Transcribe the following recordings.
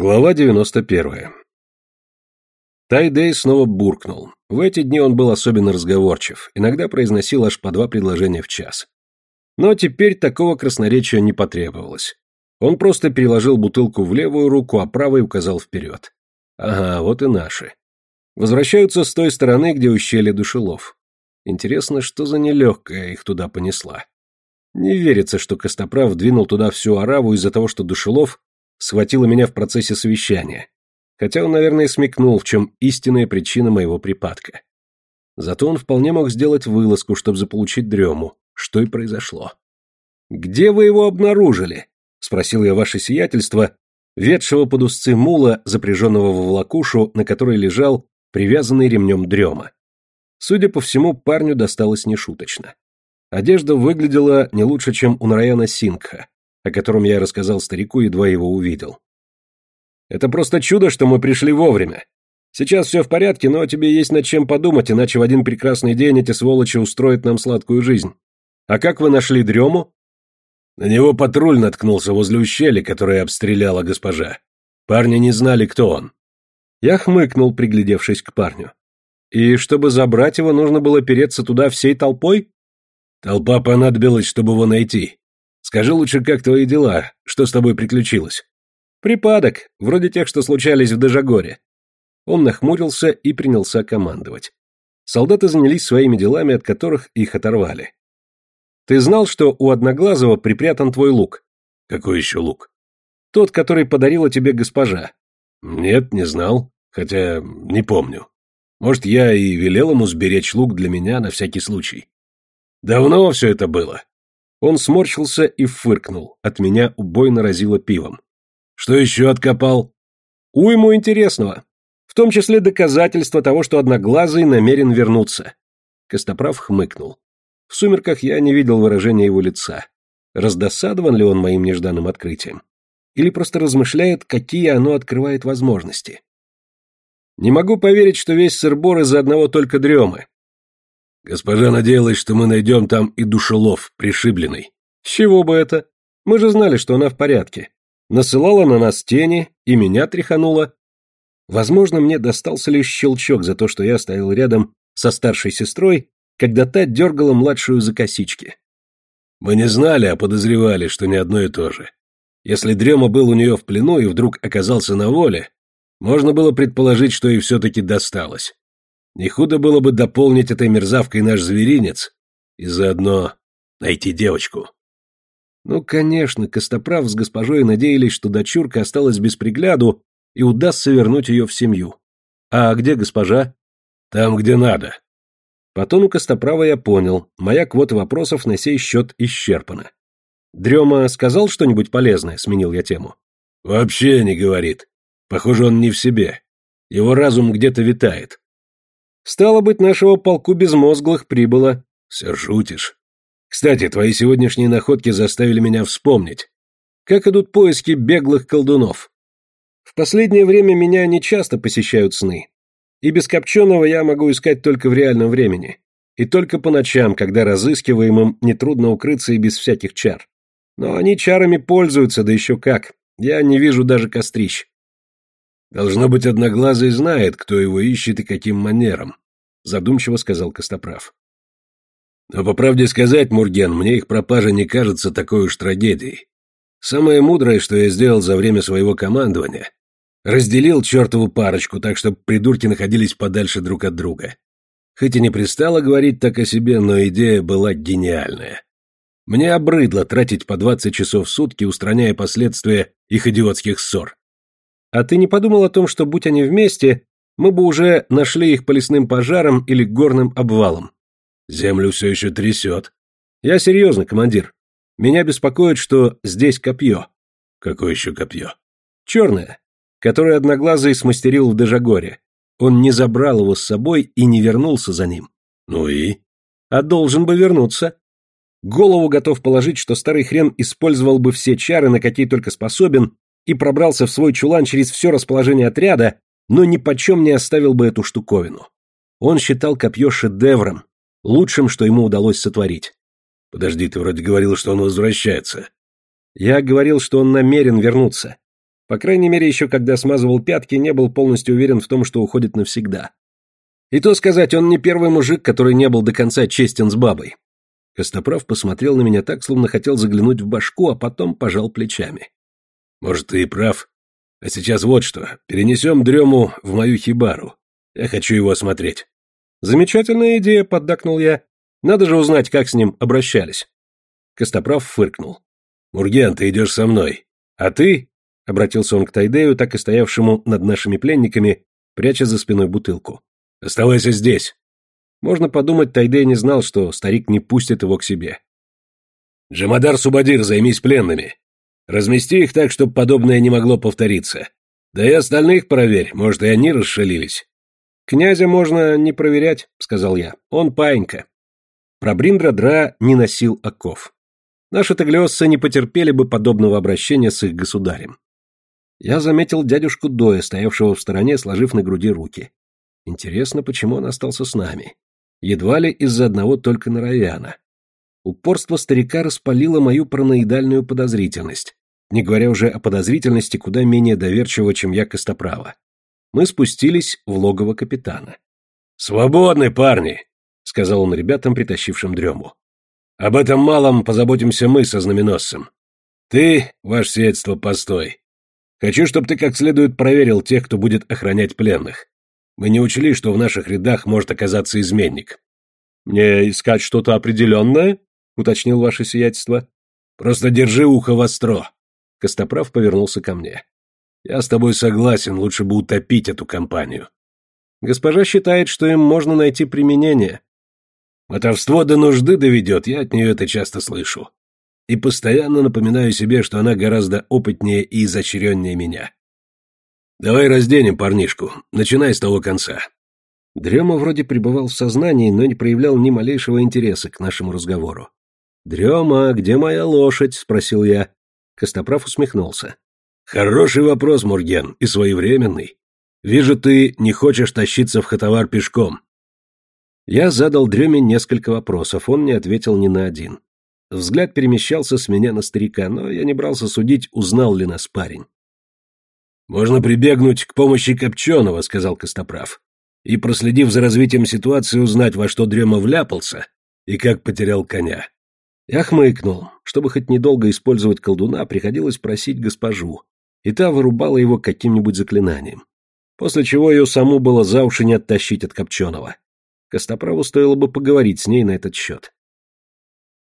Глава 91. Тайдей снова буркнул. В эти дни он был особенно разговорчив, иногда произносил аж по два предложения в час. Но теперь такого красноречия не потребовалось. Он просто переложил бутылку в левую руку, а правой указал вперед. Ага, вот и наши. Возвращаются с той стороны, где ущелье душелов. Интересно, что за нелегкая их туда понесла. Не верится, что Костоправ двинул туда всю ораву из-за того, что Душелов схватила меня в процессе совещания, хотя он, наверное, смекнул, в чем истинная причина моего припадка. Зато он вполне мог сделать вылазку, чтобы заполучить дрему, что и произошло. «Где вы его обнаружили?» — спросил я ваше сиятельство, ведшего под узцы мула, запряженного в волокушу, на которой лежал привязанный ремнем дрема. Судя по всему, парню досталось нешуточно. Одежда выглядела не лучше, чем у Нараяна Сингха, о котором я рассказал старику, едва его увидел. «Это просто чудо, что мы пришли вовремя. Сейчас все в порядке, но тебе есть над чем подумать, иначе в один прекрасный день эти сволочи устроят нам сладкую жизнь. А как вы нашли дрему?» На него патруль наткнулся возле ущелья, которое обстреляла госпожа. Парни не знали, кто он. Я хмыкнул, приглядевшись к парню. «И чтобы забрать его, нужно было переться туда всей толпой?» «Толпа понадобилась, чтобы его найти. Скажи лучше, как твои дела? Что с тобой приключилось? Припадок, вроде тех, что случались в Дежагоре. Он нахмурился и принялся командовать. Солдаты занялись своими делами, от которых их оторвали. Ты знал, что у Одноглазого припрятан твой лук? Какой еще лук? Тот, который подарила тебе госпожа. Нет, не знал, хотя не помню. Может, я и велел ему сберечь лук для меня на всякий случай. Давно все это было. Он сморщился и фыркнул, от меня убойно разило пивом. «Что еще откопал?» «Уйму интересного. В том числе доказательства того, что Одноглазый намерен вернуться». Костоправ хмыкнул. В сумерках я не видел выражения его лица. Раздосадован ли он моим нежданным открытием? Или просто размышляет, какие оно открывает возможности? Не могу поверить, что весь сырбор из-за одного только дремы. Госпожа надеялась, что мы найдем там и душелов, пришибленный. С чего бы это? Мы же знали, что она в порядке. Насылала на нас тени, и меня тряханула. Возможно, мне достался лишь щелчок за то, что я стоял рядом со старшей сестрой, когда та дергала младшую за косички. Мы не знали, а подозревали, что не одно и то же. Если Дрема был у нее в плену и вдруг оказался на воле, можно было предположить, что ей все-таки досталось. Не худо было бы дополнить этой мерзавкой наш зверинец и заодно найти девочку. Ну, конечно, Костоправ с госпожой надеялись, что дочурка осталась без пригляду и удастся вернуть ее в семью. А где госпожа? Там, где надо. По тону Костоправа я понял, моя квота вопросов на сей счет исчерпана. Дрема сказал что-нибудь полезное, сменил я тему. Вообще не говорит. Похоже, он не в себе. Его разум где-то витает. Стало быть, нашего полку безмозглых прибыло. Все шутишь. Кстати, твои сегодняшние находки заставили меня вспомнить. Как идут поиски беглых колдунов? В последнее время меня не часто посещают сны. И без Копченого я могу искать только в реальном времени. И только по ночам, когда разыскиваемым нетрудно укрыться и без всяких чар. Но они чарами пользуются, да еще как. Я не вижу даже кострищ. Должно быть, Одноглазый знает, кто его ищет и каким манером, задумчиво сказал Костоправ. Но по правде сказать, Мурген, мне их пропажа не кажется такой уж трагедией. Самое мудрое, что я сделал за время своего командования, разделил чертову парочку, так чтобы придурки находились подальше друг от друга. Хоть и не пристало говорить так о себе, но идея была гениальная. Мне обрыдло тратить по 20 часов в сутки, устраняя последствия их идиотских ссор. А ты не подумал о том, что, будь они вместе, мы бы уже нашли их по лесным пожарам или горным обвалам? Землю все еще трясет. Я серьезно, командир. Меня беспокоит, что здесь копье. Какое еще копье? Черное, которое Одноглазый смастерил в Дежагоре. Он не забрал его с собой и не вернулся за ним. Ну и? А должен бы вернуться. Голову готов положить, что старый хрен использовал бы все чары, на какие только способен, и пробрался в свой чулан через все расположение отряда, но ни почем не оставил бы эту штуковину. Он считал копье шедевром, лучшим, что ему удалось сотворить. Подожди, ты вроде говорил, что он возвращается. Я говорил, что он намерен вернуться. По крайней мере, еще когда смазывал пятки, не был полностью уверен в том, что уходит навсегда. И то сказать, он не первый мужик, который не был до конца честен с бабой. Костоправ посмотрел на меня так, словно хотел заглянуть в башку, а потом пожал плечами. «Может, ты и прав. А сейчас вот что. Перенесем дрему в мою хибару. Я хочу его осмотреть». «Замечательная идея», — поддакнул я. «Надо же узнать, как с ним обращались». Костоправ фыркнул. «Мурген, ты идешь со мной. А ты...» — обратился он к Тайдею, так и стоявшему над нашими пленниками, пряча за спиной бутылку. «Оставайся здесь». Можно подумать, Тайдей не знал, что старик не пустит его к себе. «Джамадар Субадир, займись пленными. Размести их так, чтобы подобное не могло повториться. Да и остальных проверь, может, и они расшалились». «Князя можно не проверять», — сказал я. «Он паинька». Про Бриндра-Дра не носил оков. Наши таглиосцы не потерпели бы подобного обращения с их государем. Я заметил дядюшку Доя, стоявшего в стороне, сложив на груди руки. Интересно, почему он остался с нами? Едва ли из-за одного только Наравяна. Упорство старика распалило мою параноидальную подозрительность, не говоря уже о подозрительности куда менее доверчивого, чем я Костоправа мы спустились в логово капитана. «Свободны, парни!» — сказал он ребятам, притащившим дрему. «Об этом малом позаботимся мы со знаменосцем. Ты, ваше сиятельство, постой. Хочу, чтобы ты как следует проверил тех, кто будет охранять пленных. Мы не учли, что в наших рядах может оказаться изменник». «Мне искать что-то определенное?» — уточнил ваше сиятельство. «Просто держи ухо востро». Костоправ повернулся ко мне. Я с тобой согласен, лучше бы утопить эту компанию. Госпожа считает, что им можно найти применение. Мотовство до нужды доведет, я от нее это часто слышу. И постоянно напоминаю себе, что она гораздо опытнее и изощреннее меня. Давай разденем парнишку, начинай с того конца. Дрема вроде пребывал в сознании, но не проявлял ни малейшего интереса к нашему разговору. «Дрема, где моя лошадь?» — спросил я. Костоправ усмехнулся. Хороший вопрос, Мурген, и своевременный. Вижу, ты не хочешь тащиться в Хатавар пешком. Я задал Дреме несколько вопросов, он не ответил ни на один. Взгляд перемещался с меня на старика, но я не брался судить, узнал ли нас парень. «Можно прибегнуть к помощи Копченого», — сказал Костоправ, «и, проследив за развитием ситуации, узнать, во что Дрема вляпался и как потерял коня». Я хмыкнул. Чтобы хоть недолго использовать колдуна, приходилось просить госпожу, и та вырубала его каким-нибудь заклинанием. После чего ее саму было за уши не оттащить от Копченого. Костоправу стоило бы поговорить с ней на этот счет.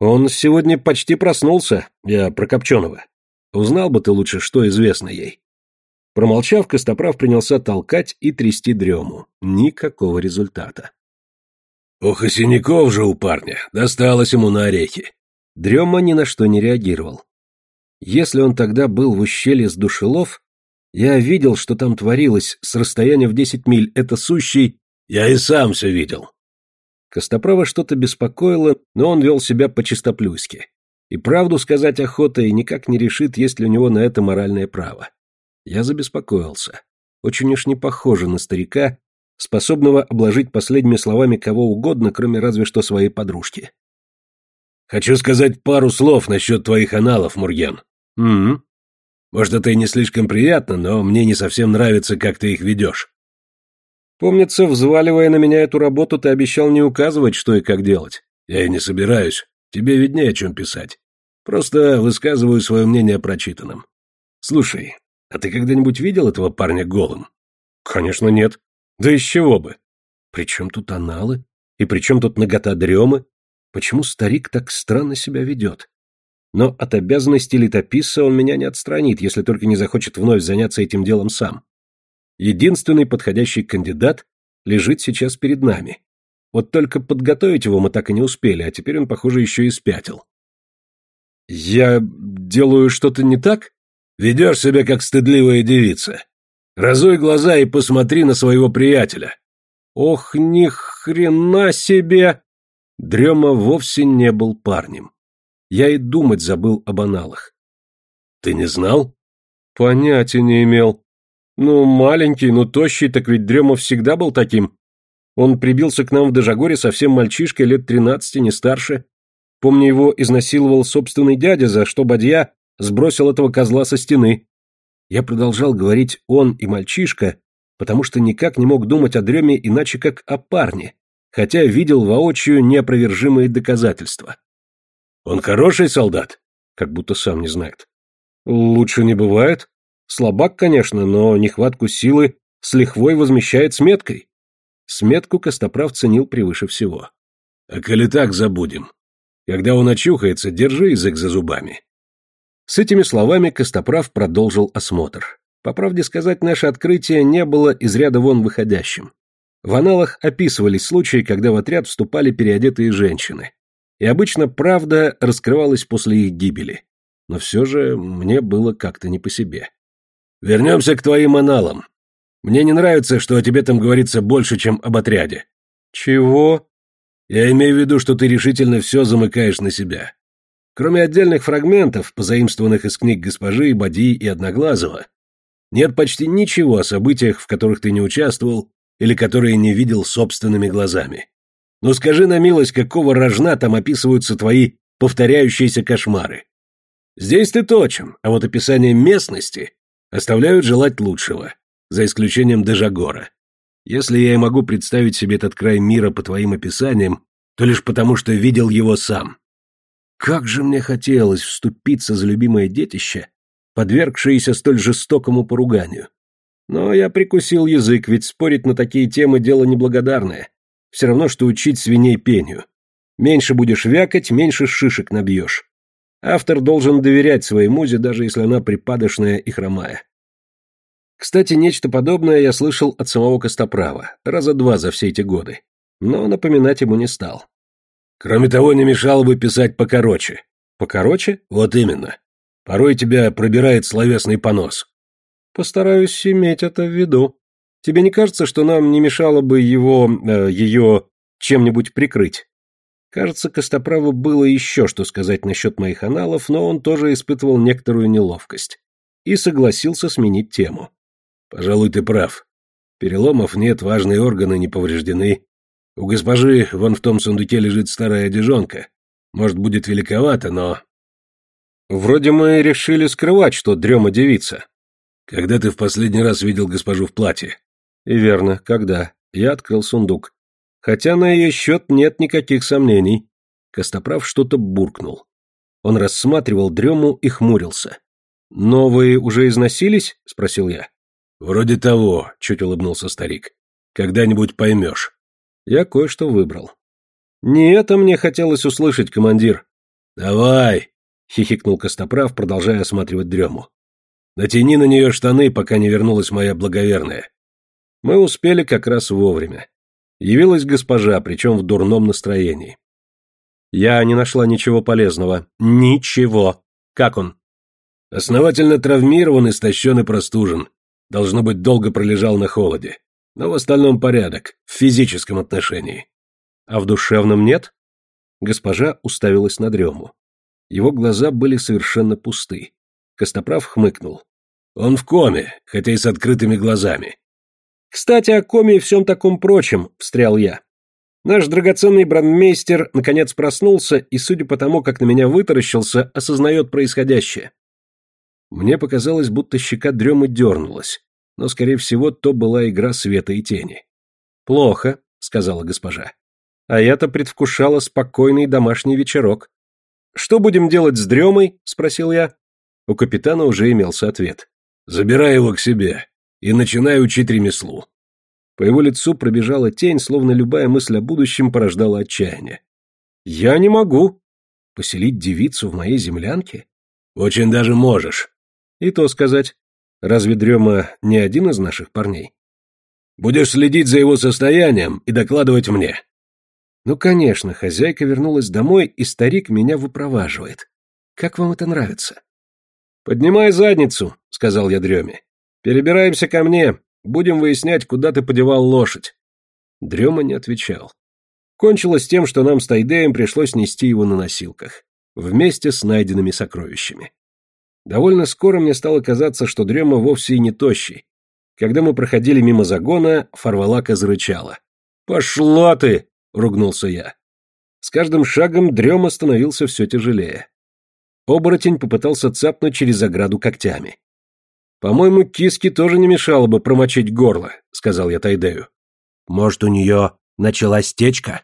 «Он сегодня почти проснулся, я про Копченого. Узнал бы ты лучше, что известно ей». Промолчав, Костоправ принялся толкать и трясти дрему. Никакого результата. «Ох, и синяков же у парня! Досталось ему на орехи!» Дрема ни на что не реагировал. Если он тогда был в ущелье с душелов, я видел, что там творилось с расстояния в десять миль. Это сущий... Я и сам все видел. Костоправа что-то беспокоило, но он вел себя по-чистоплюйски. И правду сказать охота и никак не решит, есть ли у него на это моральное право. Я забеспокоился. Очень уж не похоже на старика, способного обложить последними словами кого угодно, кроме разве что своей подружки. Хочу сказать пару слов насчет твоих аналов, Мурген. Угу. Может, это и не слишком приятно, но мне не совсем нравится, как ты их ведешь. Помнится, взваливая на меня эту работу, ты обещал не указывать, что и как делать. Я и не собираюсь. Тебе виднее, о чем писать. Просто высказываю свое мнение о прочитанном. Слушай, а ты когда-нибудь видел этого парня голым? Конечно, нет. Да из чего бы? При чем тут аналы? И при чем тут нагота дремы? Почему старик так странно себя ведет? Но от обязанности летописца он меня не отстранит, если только не захочет вновь заняться этим делом сам. Единственный подходящий кандидат лежит сейчас перед нами. Вот только подготовить его мы так и не успели, а теперь он, похоже, еще и спятил. «Я делаю что-то не так?» «Ведешь себя, как стыдливая девица. Разуй глаза и посмотри на своего приятеля». «Ох, ни хрена себе!» Дрема вовсе не был парнем. Я и думать забыл об аналах. Ты не знал? Понятия не имел. Ну, маленький, но тощий, так ведь Дрема всегда был таким. Он прибился к нам в Дежагоре совсем мальчишкой, лет тринадцати, не старше. Помню, его изнасиловал собственный дядя, за что Бадья сбросил этого козла со стены. Я продолжал говорить «он» и «мальчишка», потому что никак не мог думать о дреме иначе как о парне, хотя видел воочию неопровержимые доказательства. «Он хороший солдат?» Как будто сам не знает. «Лучше не бывает. Слабак, конечно, но нехватку силы с лихвой возмещает сметкой». Сметку Костоправ ценил превыше всего. «А коли так, забудем. Когда он очухается, держи язык за зубами. С этими словами Костоправ продолжил осмотр. По правде сказать, наше открытие не было из ряда вон выходящим. В аналах описывались случаи, когда в отряд вступали переодетые женщины. И обычно правда раскрывалась после их гибели. Но все же мне было как-то не по себе. «Вернемся к твоим аналам. Мне не нравится, что о тебе там говорится больше, чем об отряде». «Чего?» «Я имею в виду, что ты решительно все замыкаешь на себя. Кроме отдельных фрагментов, позаимствованных из книг госпожи, Бади и Одноглазого, нет почти ничего о событиях, в которых ты не участвовал или которые не видел собственными глазами. Но скажи на милость, какого рожна там описываются твои повторяющиеся кошмары. Здесь ты точен, а вот описание местности оставляют желать лучшего, за исключением Дежагора. Если я и могу представить себе этот край мира по твоим описаниям, то лишь потому, что видел его сам. Как же мне хотелось вступиться за любимое детище, подвергшееся столь жестокому поруганию. Но я прикусил язык, ведь спорить на такие темы дело неблагодарное. Все равно, что учить свиней пению. Меньше будешь вякать, меньше шишек набьешь. Автор должен доверять своей музе, даже если она припадочная и хромая. Кстати, нечто подобное я слышал от самого Костоправа, раза два за все эти годы. Но напоминать ему не стал. Кроме того, не мешало бы писать покороче. Покороче? Вот именно. Порой тебя пробирает словесный понос. Постараюсь иметь это в виду. Тебе не кажется, что нам не мешало бы его... Э, ее... чем-нибудь прикрыть? Кажется, Костоправу было еще что сказать насчет моих аналов, но он тоже испытывал некоторую неловкость. И согласился сменить тему. Пожалуй, ты прав. Переломов нет, важные органы не повреждены. У госпожи вон в том сундуке лежит старая одежонка. Может, будет великовато, но... Вроде мы решили скрывать, что дрема девица. Когда ты в последний раз видел госпожу в платье? И верно, когда. Я открыл сундук. Хотя на ее счет нет никаких сомнений. Костоправ что-то буркнул. Он рассматривал дрему и хмурился. «Но вы уже износились?» — спросил я. «Вроде того», — чуть улыбнулся старик. «Когда-нибудь поймешь». Я кое-что выбрал. «Не это мне хотелось услышать, командир». «Давай!» — хихикнул Костоправ, продолжая осматривать дрему. «Натяни на нее штаны, пока не вернулась моя благоверная». Мы успели как раз вовремя. Явилась госпожа, причем в дурном настроении. Я не нашла ничего полезного. Ничего. Как он? Основательно травмирован, истощен и простужен. Должно быть, долго пролежал на холоде. Но в остальном порядок, в физическом отношении. А в душевном нет? Госпожа уставилась на дрему. Его глаза были совершенно пусты. Костоправ хмыкнул. Он в коме, хотя и с открытыми глазами. Кстати, о коме и всем таком прочем, встрял я. Наш драгоценный брандмейстер наконец проснулся и, судя по тому, как на меня вытаращился, осознает происходящее. Мне показалось, будто щека дремы дернулась но, скорее всего, то была игра света и тени. «Плохо», — сказала госпожа. «А я-то предвкушала спокойный домашний вечерок». «Что будем делать с дремой?» — спросил я. У капитана уже имелся ответ. «Забирай его к себе и начинай учить ремеслу». По его лицу пробежала тень, словно любая мысль о будущем порождала отчаяние. «Я не могу. Поселить девицу в моей землянке?» «Очень даже можешь». «И то сказать. Разве Дрема не один из наших парней? Будешь следить за его состоянием и докладывать мне. Ну, конечно, хозяйка вернулась домой, и старик меня выпроваживает. Как вам это нравится? Поднимай задницу, сказал я Дреме. Перебираемся ко мне, будем выяснять, куда ты подевал лошадь. Дрема не отвечал. Кончилось тем, что нам с Тайдеем пришлось нести его на носилках, вместе с найденными сокровищами. Довольно скоро мне стало казаться, что дрема вовсе и не тощий. Когда мы проходили мимо загона, Фарвалака зарычала. «Пошла ты!» — ругнулся я. С каждым шагом дрема становился все тяжелее. Оборотень попытался цапнуть через ограду когтями. «По-моему, киске тоже не мешало бы промочить горло», — сказал я Тайдею. «Может, у нее началась течка?»